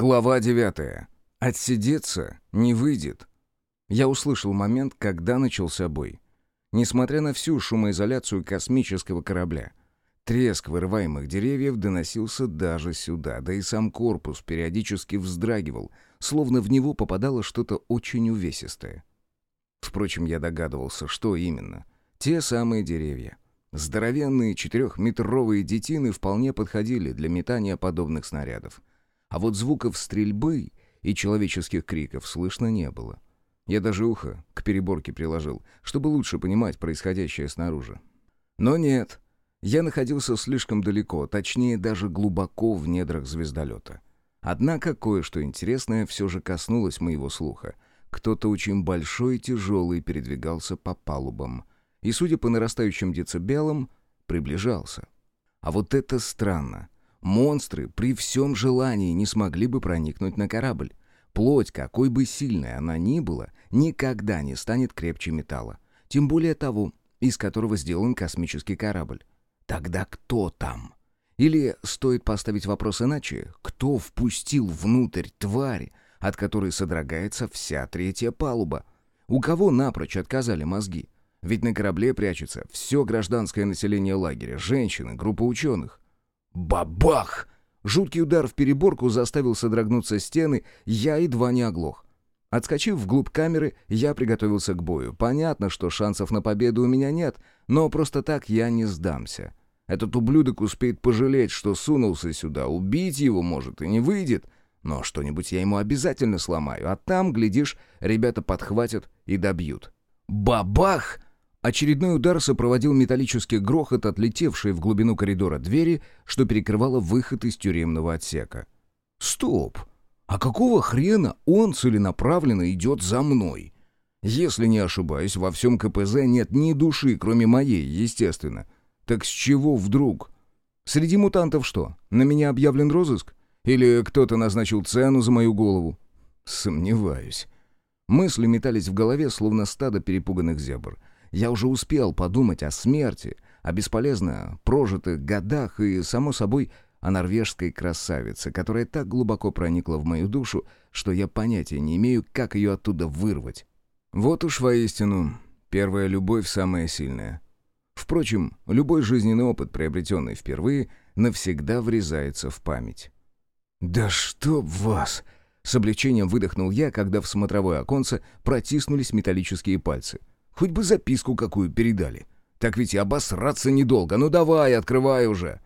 Глава девятая. Отсидеться не выйдет. Я услышал момент, когда начался бой. Несмотря на всю шумоизоляцию космического корабля, треск вырываемых деревьев доносился даже сюда, да и сам корпус периодически вздрагивал, словно в него попадало что-то очень увесистое. Впрочем, я догадывался, что именно. Те самые деревья. Здоровенные четырехметровые детины вполне подходили для метания подобных снарядов. А вот звуков стрельбы и человеческих криков слышно не было. Я даже ухо к переборке приложил, чтобы лучше понимать происходящее снаружи. Но нет, я находился слишком далеко, точнее даже глубоко в недрах звездолета. Однако кое-что интересное все же коснулось моего слуха. Кто-то очень большой и тяжелый передвигался по палубам. И, судя по нарастающим децибелам, приближался. А вот это странно. Монстры при всем желании не смогли бы проникнуть на корабль. Плоть, какой бы сильной она ни была, никогда не станет крепче металла. Тем более того, из которого сделан космический корабль. Тогда кто там? Или стоит поставить вопрос иначе, кто впустил внутрь тварь, от которой содрогается вся третья палуба? У кого напрочь отказали мозги? Ведь на корабле прячется все гражданское население лагеря, женщины, группа ученых. Бабах! Жуткий удар в переборку заставил содрогнуться стены, я едва не оглох. Отскочив вглубь камеры, я приготовился к бою. Понятно, что шансов на победу у меня нет, но просто так я не сдамся. Этот ублюдок успеет пожалеть, что сунулся сюда. Убить его, может, и не выйдет. Но что-нибудь я ему обязательно сломаю, а там, глядишь, ребята подхватят и добьют. Бабах! Очередной удар сопроводил металлический грохот, отлетевший в глубину коридора двери, что перекрывало выход из тюремного отсека. «Стоп! А какого хрена он целенаправленно идет за мной? Если не ошибаюсь, во всем КПЗ нет ни души, кроме моей, естественно. Так с чего вдруг? Среди мутантов что, на меня объявлен розыск? Или кто-то назначил цену за мою голову? Сомневаюсь». Мысли метались в голове, словно стадо перепуганных зебр — я уже успел подумать о смерти, о бесполезно прожитых годах и, само собой, о норвежской красавице, которая так глубоко проникла в мою душу, что я понятия не имею, как ее оттуда вырвать. Вот уж воистину, первая любовь самая сильная. Впрочем, любой жизненный опыт, приобретенный впервые, навсегда врезается в память. «Да что вас!» С облегчением выдохнул я, когда в смотровое оконце протиснулись металлические пальцы — Хоть бы записку какую передали. Так ведь и обосраться недолго. Ну давай, открывай уже!»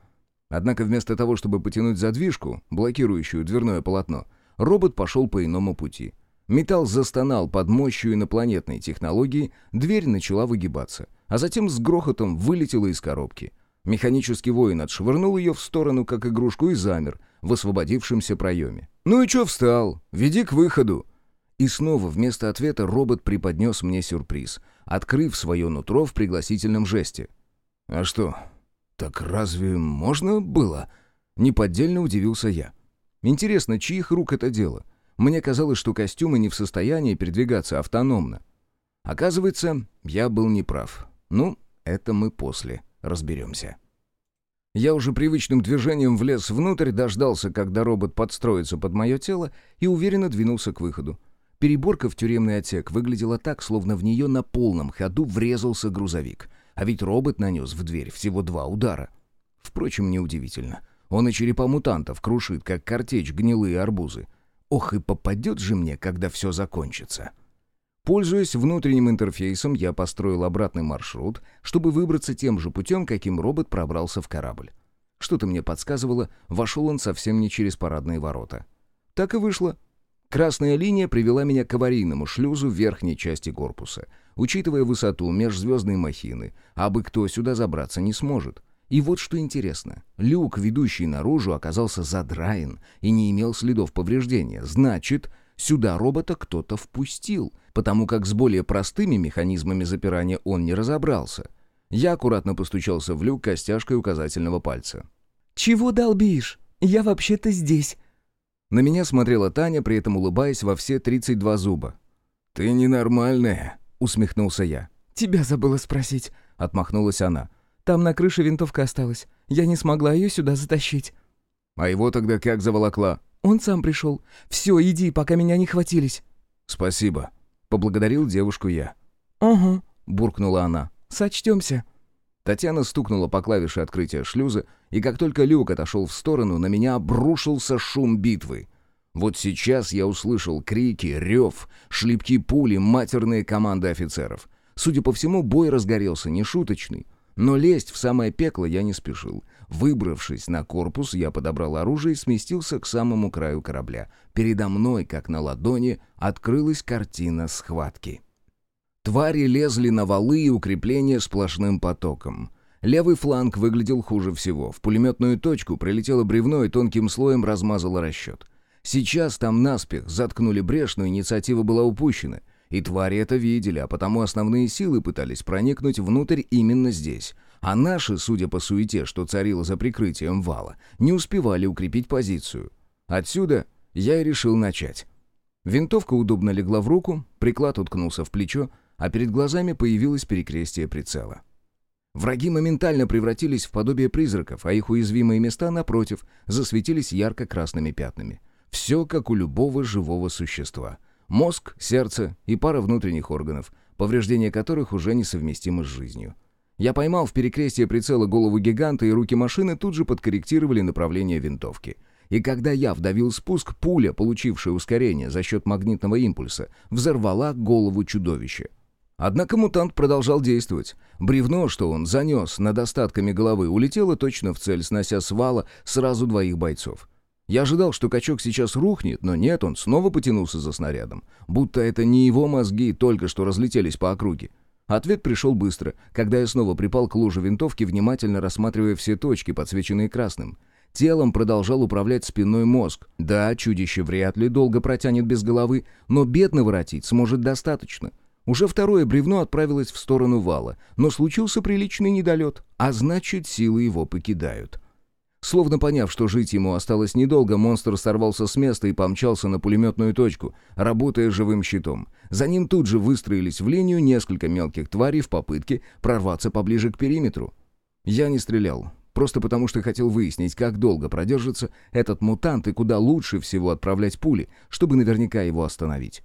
Однако вместо того, чтобы потянуть задвижку, блокирующую дверное полотно, робот пошел по иному пути. Металл застонал под мощью инопланетной технологии, дверь начала выгибаться, а затем с грохотом вылетела из коробки. Механический воин отшвырнул ее в сторону, как игрушку, и замер в освободившемся проеме. «Ну и чё встал? Веди к выходу!» И снова вместо ответа робот преподнес мне сюрприз, открыв свое нутро в пригласительном жесте. «А что, так разве можно было?» Неподдельно удивился я. «Интересно, чьих рук это дело? Мне казалось, что костюмы не в состоянии передвигаться автономно. Оказывается, я был неправ. Ну, это мы после разберемся». Я уже привычным движением влез внутрь, дождался, когда робот подстроится под мое тело и уверенно двинулся к выходу. Переборка в тюремный отсек выглядела так, словно в нее на полном ходу врезался грузовик. А ведь робот нанес в дверь всего два удара. Впрочем, неудивительно. Он и черепа мутантов крушит, как картечь гнилые арбузы. Ох, и попадет же мне, когда все закончится. Пользуясь внутренним интерфейсом, я построил обратный маршрут, чтобы выбраться тем же путем, каким робот пробрался в корабль. Что-то мне подсказывало, вошел он совсем не через парадные ворота. Так и вышло. Красная линия привела меня к аварийному шлюзу в верхней части корпуса. Учитывая высоту межзвездной махины, абы кто сюда забраться не сможет. И вот что интересно. Люк, ведущий наружу, оказался задраен и не имел следов повреждения. Значит, сюда робота кто-то впустил, потому как с более простыми механизмами запирания он не разобрался. Я аккуратно постучался в люк костяшкой указательного пальца. «Чего долбишь? Я вообще-то здесь», на меня смотрела Таня, при этом улыбаясь во все 32 зуба. «Ты ненормальная», — усмехнулся я. «Тебя забыла спросить», — отмахнулась она. «Там на крыше винтовка осталась. Я не смогла ее сюда затащить». «А его тогда как заволокла? Он сам пришел. Все, иди, пока меня не хватились». «Спасибо», — поблагодарил девушку я. «Угу», — буркнула она. «Сочтемся». Татьяна стукнула по клавише открытия шлюза, и как только люк отошел в сторону, на меня обрушился шум битвы. Вот сейчас я услышал крики, рев, шлепки пули, матерные команды офицеров. Судя по всему, бой разгорелся нешуточный. Но лезть в самое пекло я не спешил. Выбравшись на корпус, я подобрал оружие и сместился к самому краю корабля. Передо мной, как на ладони, открылась картина схватки. Твари лезли на валы и укрепления сплошным потоком. Левый фланг выглядел хуже всего. В пулеметную точку прилетело бревно и тонким слоем размазало расчет. Сейчас там наспех заткнули брешь, но инициатива была упущена. И твари это видели, а потому основные силы пытались проникнуть внутрь именно здесь. А наши, судя по суете, что царило за прикрытием вала, не успевали укрепить позицию. Отсюда я и решил начать. Винтовка удобно легла в руку, приклад уткнулся в плечо, а перед глазами появилось перекрестие прицела. Враги моментально превратились в подобие призраков, а их уязвимые места, напротив, засветились ярко-красными пятнами. Все как у любого живого существа. Мозг, сердце и пара внутренних органов, повреждения которых уже несовместимы с жизнью. Я поймал в перекрестие прицела голову гиганта, и руки машины тут же подкорректировали направление винтовки. И когда я вдавил спуск, пуля, получившая ускорение за счет магнитного импульса, взорвала голову чудовища. Однако мутант продолжал действовать. Бревно, что он занес над остатками головы, улетело точно в цель, снося с вала сразу двоих бойцов. Я ожидал, что качок сейчас рухнет, но нет, он снова потянулся за снарядом. Будто это не его мозги только что разлетелись по округе. Ответ пришел быстро, когда я снова припал к луже винтовки, внимательно рассматривая все точки, подсвеченные красным. Телом продолжал управлять спинной мозг. Да, чудище вряд ли долго протянет без головы, но бед наворотить сможет достаточно. Уже второе бревно отправилось в сторону вала, но случился приличный недолет, а значит, силы его покидают. Словно поняв, что жить ему осталось недолго, монстр сорвался с места и помчался на пулеметную точку, работая живым щитом. За ним тут же выстроились в линию несколько мелких тварей в попытке прорваться поближе к периметру. Я не стрелял, просто потому что хотел выяснить, как долго продержится этот мутант и куда лучше всего отправлять пули, чтобы наверняка его остановить.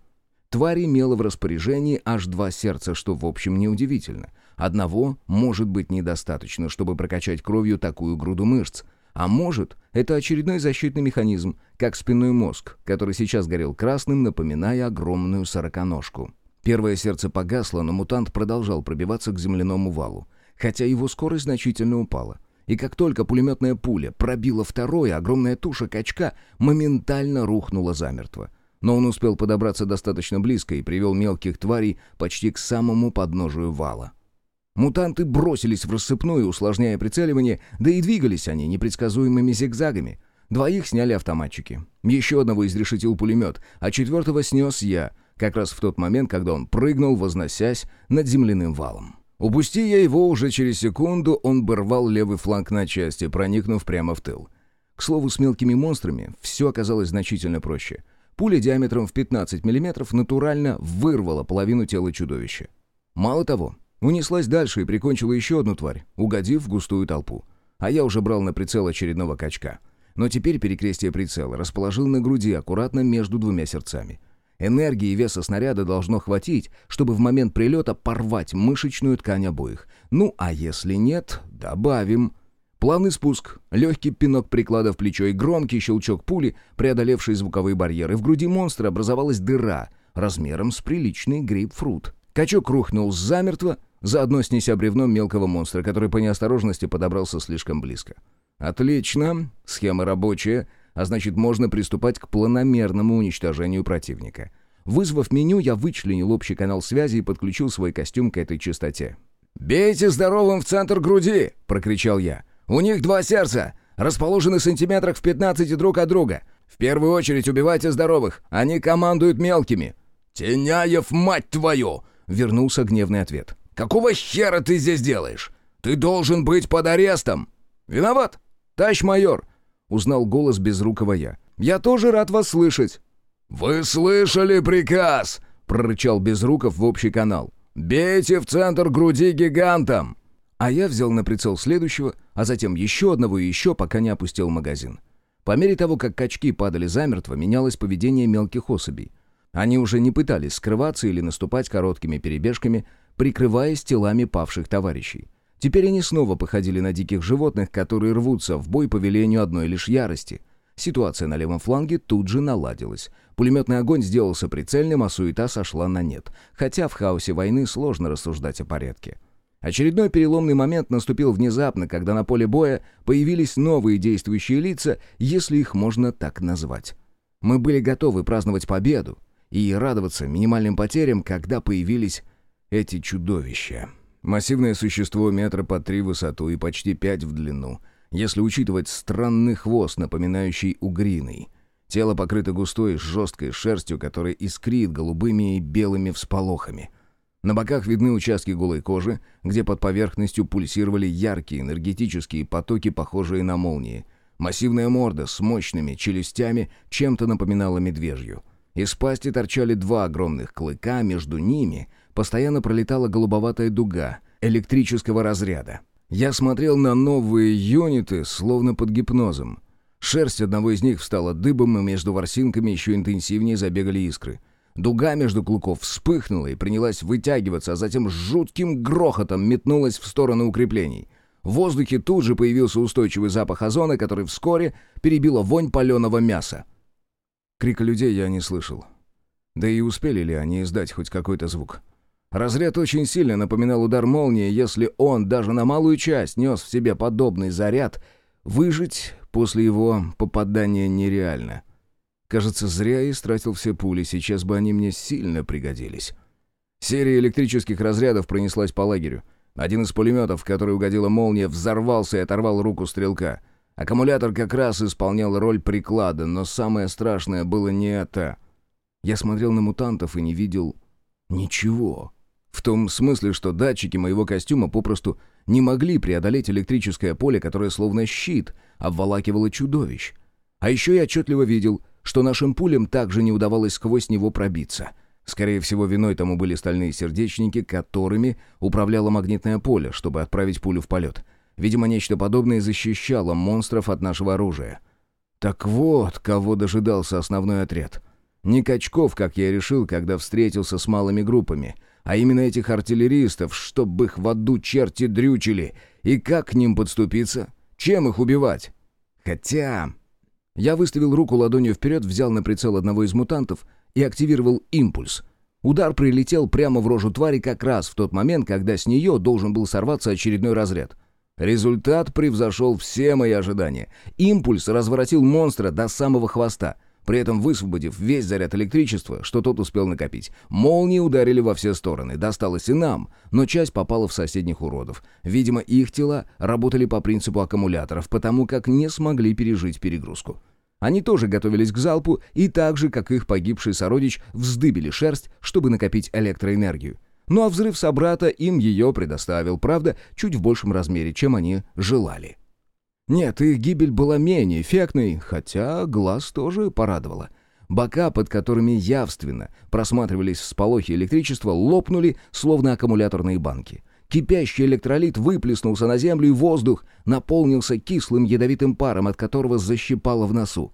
Тварь имела в распоряжении аж два сердца, что в общем неудивительно. Одного может быть недостаточно, чтобы прокачать кровью такую груду мышц — а может, это очередной защитный механизм, как спинной мозг, который сейчас горел красным, напоминая огромную сороконожку. Первое сердце погасло, но мутант продолжал пробиваться к земляному валу, хотя его скорость значительно упала. И как только пулеметная пуля пробила второе, огромная туша качка моментально рухнула замертво. Но он успел подобраться достаточно близко и привел мелких тварей почти к самому подножию вала. Мутанты бросились в рассыпную, усложняя прицеливание, да и двигались они непредсказуемыми зигзагами. Двоих сняли автоматчики. Еще одного изрешетил пулемет, а четвертого снес я, как раз в тот момент, когда он прыгнул, возносясь над земляным валом. Упусти я его, уже через секунду он бы рвал левый фланг на части, проникнув прямо в тыл. К слову, с мелкими монстрами все оказалось значительно проще. Пуля диаметром в 15 мм натурально вырвала половину тела чудовища. Мало того, Унеслась дальше и прикончила еще одну тварь, угодив в густую толпу. А я уже брал на прицел очередного качка. Но теперь перекрестие прицела расположил на груди, аккуратно между двумя сердцами. Энергии и веса снаряда должно хватить, чтобы в момент прилета порвать мышечную ткань обоих. Ну, а если нет, добавим. Плавный спуск, легкий пинок приклада в плечо и громкий щелчок пули, преодолевший звуковые барьеры. В груди монстра образовалась дыра размером с приличный грейпфрут. Качок рухнул замертво, заодно снеся бревном мелкого монстра, который по неосторожности подобрался слишком близко. «Отлично, схема рабочая, а значит, можно приступать к планомерному уничтожению противника». Вызвав меню, я вычленил общий канал связи и подключил свой костюм к этой частоте. «Бейте здоровым в центр груди!» — прокричал я. «У них два сердца, расположены сантиметрах в 15 друг от друга. В первую очередь убивайте здоровых, они командуют мелкими». «Теняев, мать твою!» — вернулся гневный ответ. Какого хера ты здесь делаешь? Ты должен быть под арестом!» «Виноват, товарищ майор!» — узнал голос безрукого я. «Я тоже рад вас слышать!» «Вы слышали приказ!» — прорычал Безруков в общий канал. «Бейте в центр груди гигантом!» А я взял на прицел следующего, а затем еще одного и еще, пока не опустил магазин. По мере того, как качки падали замертво, менялось поведение мелких особей. Они уже не пытались скрываться или наступать короткими перебежками, прикрываясь телами павших товарищей. Теперь они снова походили на диких животных, которые рвутся в бой по велению одной лишь ярости. Ситуация на левом фланге тут же наладилась. Пулеметный огонь сделался прицельным, а суета сошла на нет. Хотя в хаосе войны сложно рассуждать о порядке. Очередной переломный момент наступил внезапно, когда на поле боя появились новые действующие лица, если их можно так назвать. Мы были готовы праздновать победу и радоваться минимальным потерям, когда появились эти чудовища. Массивное существо метра по три в высоту и почти пять в длину — если учитывать странный хвост, напоминающий угриный. Тело покрыто густой, жесткой шерстью, которая искрит голубыми и белыми всполохами. На боках видны участки голой кожи, где под поверхностью пульсировали яркие энергетические потоки, похожие на молнии. Массивная морда с мощными челюстями чем-то напоминала медвежью. Из пасти торчали два огромных клыка, между ними постоянно пролетала голубоватая дуга электрического разряда. Я смотрел на новые юниты, словно под гипнозом. Шерсть одного из них встала дыбом, и между ворсинками еще интенсивнее забегали искры. Дуга между клыков вспыхнула и принялась вытягиваться, а затем с жутким грохотом метнулась в сторону укреплений. В воздухе тут же появился устойчивый запах озона, который вскоре перебила вонь паленого мяса. Крика людей я не слышал. Да и успели ли они издать хоть какой-то звук? Разряд очень сильно напоминал удар молнии, если он даже на малую часть нес в себе подобный заряд, выжить после его попадания нереально. Кажется, зря я истратил все пули, сейчас бы они мне сильно пригодились. Серия электрических разрядов пронеслась по лагерю. Один из пулеметов, в который угодила молния, взорвался и оторвал руку стрелка. Аккумулятор как раз исполнял роль приклада, но самое страшное было не это. Я смотрел на мутантов и не видел ничего. В том смысле, что датчики моего костюма попросту не могли преодолеть электрическое поле, которое словно щит обволакивало чудовищ. А еще я отчетливо видел, что нашим пулям также не удавалось сквозь него пробиться. Скорее всего, виной тому были стальные сердечники, которыми управляло магнитное поле, чтобы отправить пулю в полет. Видимо, нечто подобное защищало монстров от нашего оружия. Так вот, кого дожидался основной отряд. Не качков, как я решил, когда встретился с малыми группами — а именно этих артиллеристов, чтобы их в аду черти дрючили. И как к ним подступиться? Чем их убивать? Хотя... Я выставил руку ладонью вперед, взял на прицел одного из мутантов и активировал импульс. Удар прилетел прямо в рожу твари как раз в тот момент, когда с нее должен был сорваться очередной разряд. Результат превзошел все мои ожидания. Импульс разворотил монстра до самого хвоста — при этом высвободив весь заряд электричества, что тот успел накопить. Молнии ударили во все стороны, досталось и нам, но часть попала в соседних уродов. Видимо, их тела работали по принципу аккумуляторов, потому как не смогли пережить перегрузку. Они тоже готовились к залпу и так же, как их погибший сородич, вздыбили шерсть, чтобы накопить электроэнергию. Ну а взрыв собрата им ее предоставил, правда, чуть в большем размере, чем они желали. Нет, их гибель была менее эффектной, хотя глаз тоже порадовало. Бока, под которыми явственно просматривались всполохи электричества, лопнули, словно аккумуляторные банки. Кипящий электролит выплеснулся на землю, и воздух наполнился кислым ядовитым паром, от которого защипало в носу.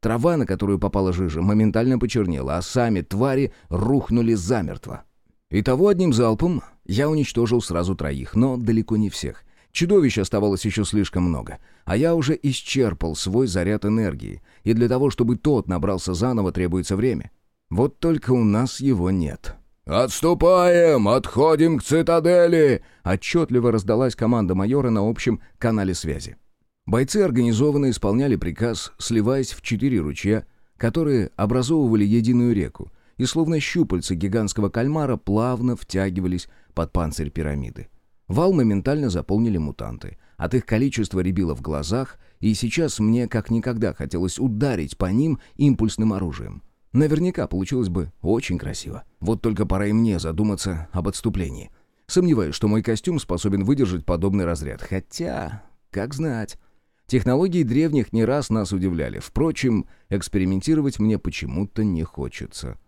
Трава, на которую попала жижа, моментально почернела, а сами твари рухнули замертво. Итого одним залпом я уничтожил сразу троих, но далеко не всех. Чудовищ оставалось еще слишком много, а я уже исчерпал свой заряд энергии, и для того, чтобы тот набрался заново, требуется время. Вот только у нас его нет. «Отступаем! Отходим к цитадели!» Отчетливо раздалась команда майора на общем канале связи. Бойцы организованно исполняли приказ, сливаясь в четыре ручья, которые образовывали единую реку, и словно щупальца гигантского кальмара плавно втягивались под панцирь пирамиды. Вал моментально заполнили мутанты. От их количества рябило в глазах, и сейчас мне как никогда хотелось ударить по ним импульсным оружием. Наверняка получилось бы очень красиво. Вот только пора и мне задуматься об отступлении. Сомневаюсь, что мой костюм способен выдержать подобный разряд. Хотя, как знать. Технологии древних не раз нас удивляли. Впрочем, экспериментировать мне почему-то не хочется.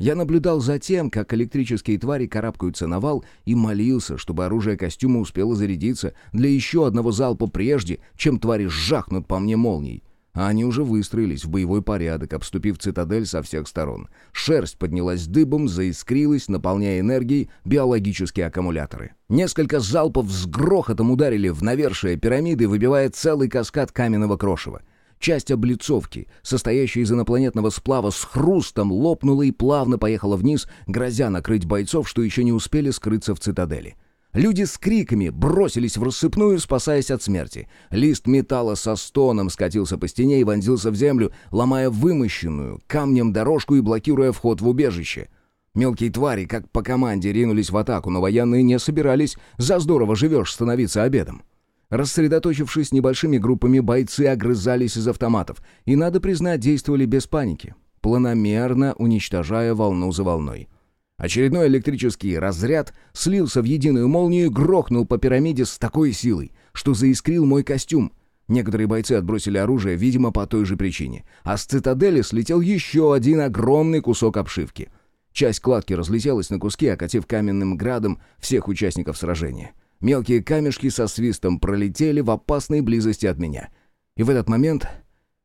Я наблюдал за тем, как электрические твари карабкаются на вал, и молился, чтобы оружие костюма успело зарядиться для еще одного залпа прежде, чем твари сжахнут по мне молнией. а они уже выстроились в боевой порядок, обступив цитадель со всех сторон. Шерсть поднялась дыбом, заискрилась, наполняя энергией биологические аккумуляторы. Несколько залпов с грохотом ударили в навершие пирамиды, выбивая целый каскад каменного крошева. Часть облицовки, состоящая из инопланетного сплава, с хрустом лопнула и плавно поехала вниз, грозя накрыть бойцов, что еще не успели скрыться в цитадели. Люди с криками бросились в рассыпную, спасаясь от смерти. Лист металла со стоном скатился по стене и вонзился в землю, ломая вымощенную камнем дорожку и блокируя вход в убежище. Мелкие твари, как по команде, ринулись в атаку, но военные не собирались «за здорово живешь» становиться обедом. Рассредоточившись небольшими группами, бойцы огрызались из автоматов и, надо признать, действовали без паники, планомерно уничтожая волну за волной. Очередной электрический разряд слился в единую молнию и грохнул по пирамиде с такой силой, что заискрил мой костюм. Некоторые бойцы отбросили оружие, видимо, по той же причине. А с цитадели слетел еще один огромный кусок обшивки. Часть кладки разлетелась на куски, окатив каменным градом всех участников сражения. Мелкие камешки со свистом пролетели в опасной близости от меня. И в этот момент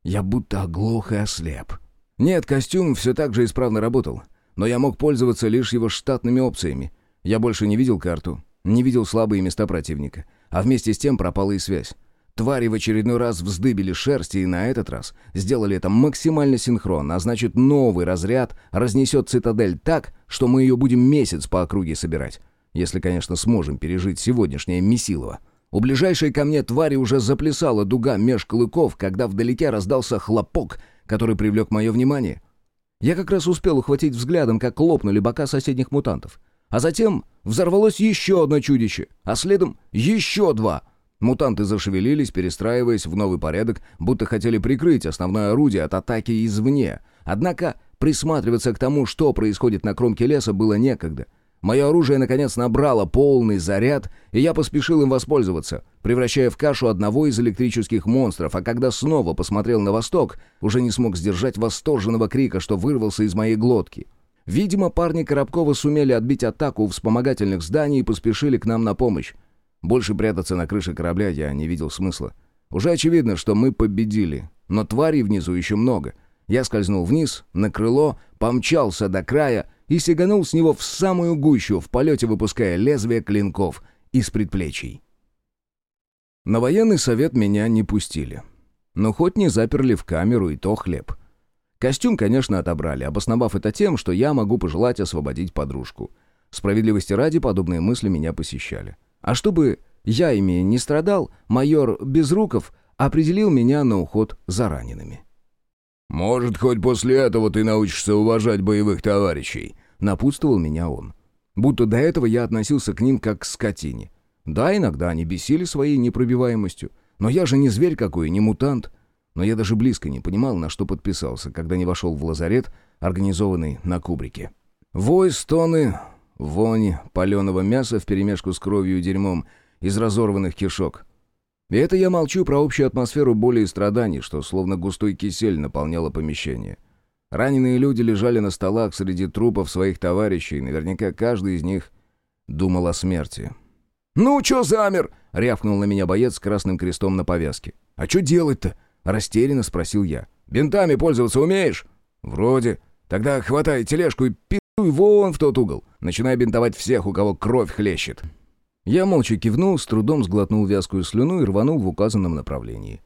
я будто оглох и ослеп. Нет, костюм все так же исправно работал, но я мог пользоваться лишь его штатными опциями. Я больше не видел карту, не видел слабые места противника, а вместе с тем пропала и связь. Твари в очередной раз вздыбили шерсти и на этот раз сделали это максимально синхронно, а значит новый разряд разнесет цитадель так, что мы ее будем месяц по округе собирать. Если, конечно, сможем пережить сегодняшнее Месилово. У ближайшей ко мне твари уже заплясала дуга меж клыков, когда вдалеке раздался хлопок, который привлек мое внимание. Я как раз успел ухватить взглядом, как лопнули бока соседних мутантов. А затем взорвалось еще одно чудище, а следом еще два. Мутанты зашевелились, перестраиваясь в новый порядок, будто хотели прикрыть основное орудие от атаки извне. Однако присматриваться к тому, что происходит на кромке леса, было некогда — Мое оружие, наконец, набрало полный заряд, и я поспешил им воспользоваться, превращая в кашу одного из электрических монстров, а когда снова посмотрел на восток, уже не смог сдержать восторженного крика, что вырвался из моей глотки. Видимо, парни Коробкова сумели отбить атаку у вспомогательных зданий и поспешили к нам на помощь. Больше прятаться на крыше корабля я не видел смысла. Уже очевидно, что мы победили, но тварей внизу еще много. Я скользнул вниз, на крыло, помчался до края — и сиганул с него в самую гущу, в полете выпуская лезвие клинков из предплечий. На военный совет меня не пустили. Но хоть не заперли в камеру, и то хлеб. Костюм, конечно, отобрали, обосновав это тем, что я могу пожелать освободить подружку. Справедливости ради, подобные мысли меня посещали. А чтобы я ими не страдал, майор Безруков определил меня на уход за ранеными. «Может, хоть после этого ты научишься уважать боевых товарищей», — напутствовал меня он. Будто до этого я относился к ним как к скотине. Да, иногда они бесили своей непробиваемостью, но я же не зверь какой, не мутант. Но я даже близко не понимал, на что подписался, когда не вошел в лазарет, организованный на кубрике. Вой, стоны, вонь паленого мяса вперемешку с кровью и дерьмом из разорванных кишок. И это я молчу про общую атмосферу боли и страданий, что словно густой кисель наполняло помещение. Раненые люди лежали на столах среди трупов своих товарищей, и наверняка каждый из них думал о смерти. «Ну, чё замер?» — рявкнул на меня боец с красным крестом на повязке. «А чё делать-то?» — растерянно спросил я. «Бинтами пользоваться умеешь?» «Вроде. Тогда хватай тележку и пи***й вон в тот угол. Начинай бинтовать всех, у кого кровь хлещет». Я молча кивнул, с трудом сглотнул вязкую слюну и рванул в указанном направлении.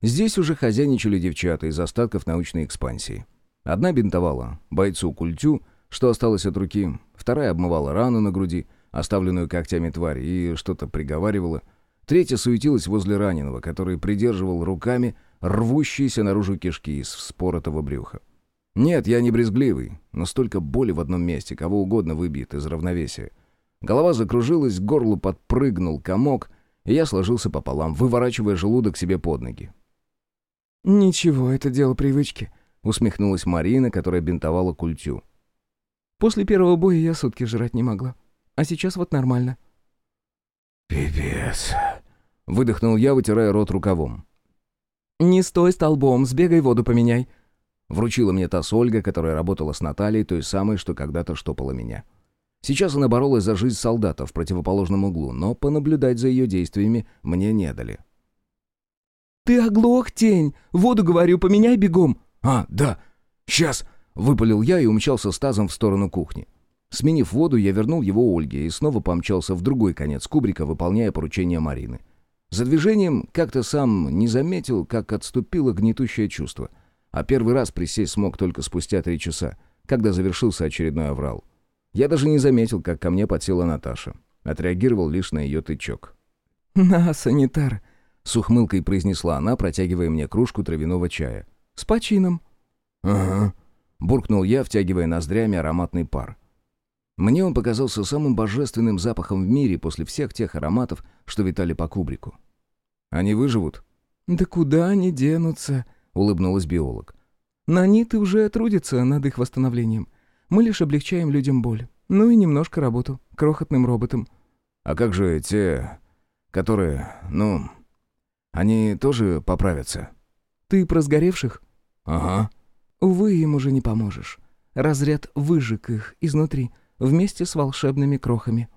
Здесь уже хозяйничали девчата из остатков научной экспансии. Одна бинтовала бойцу культю, что осталось от руки, вторая обмывала рану на груди, оставленную когтями твари, и что-то приговаривала. Третья суетилась возле раненого, который придерживал руками рвущиеся наружу кишки из вспоротого брюха. Нет, я не брезгливый, но столько боли в одном месте, кого угодно выбьет из равновесия — Голова закружилась, к горлу подпрыгнул комок, и я сложился пополам, выворачивая желудок себе под ноги. «Ничего, это дело привычки», — усмехнулась Марина, которая бинтовала культю. «После первого боя я сутки жрать не могла. А сейчас вот нормально». «Пипец», — выдохнул я, вытирая рот рукавом. «Не стой столбом, сбегай воду поменяй», — вручила мне та Ольга, которая работала с Натальей, той самой, что когда-то штопала меня. Сейчас она боролась за жизнь солдата в противоположном углу, но понаблюдать за ее действиями мне не дали. «Ты оглох, тень! Воду, говорю, поменяй бегом!» «А, да! Сейчас!» — выпалил я и умчался с тазом в сторону кухни. Сменив воду, я вернул его Ольге и снова помчался в другой конец кубрика, выполняя поручение Марины. За движением как-то сам не заметил, как отступило гнетущее чувство. А первый раз присесть смог только спустя три часа, когда завершился очередной аврал. Я даже не заметил, как ко мне подсела Наташа. Отреагировал лишь на ее тычок. «На, санитар!» — с ухмылкой произнесла она, протягивая мне кружку травяного чая. «С почином!» «Ага», — буркнул я, втягивая ноздрями ароматный пар. Мне он показался самым божественным запахом в мире после всех тех ароматов, что витали по кубрику. «Они выживут?» «Да куда они денутся?» — улыбнулась биолог. «Наниты уже трудятся над их восстановлением. Мы лишь облегчаем людям боль. Ну и немножко работу. Крохотным роботом». «А как же те, которые, ну, они тоже поправятся?» «Ты про сгоревших?» «Ага». «Увы, им уже не поможешь. Разряд выжег их изнутри, вместе с волшебными крохами».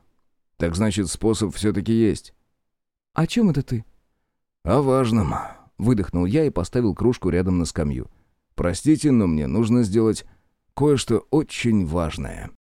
«Так значит, способ все-таки есть». «О чем это ты?» «О важном», — выдохнул я и поставил кружку рядом на скамью. «Простите, но мне нужно сделать кое-что очень важное».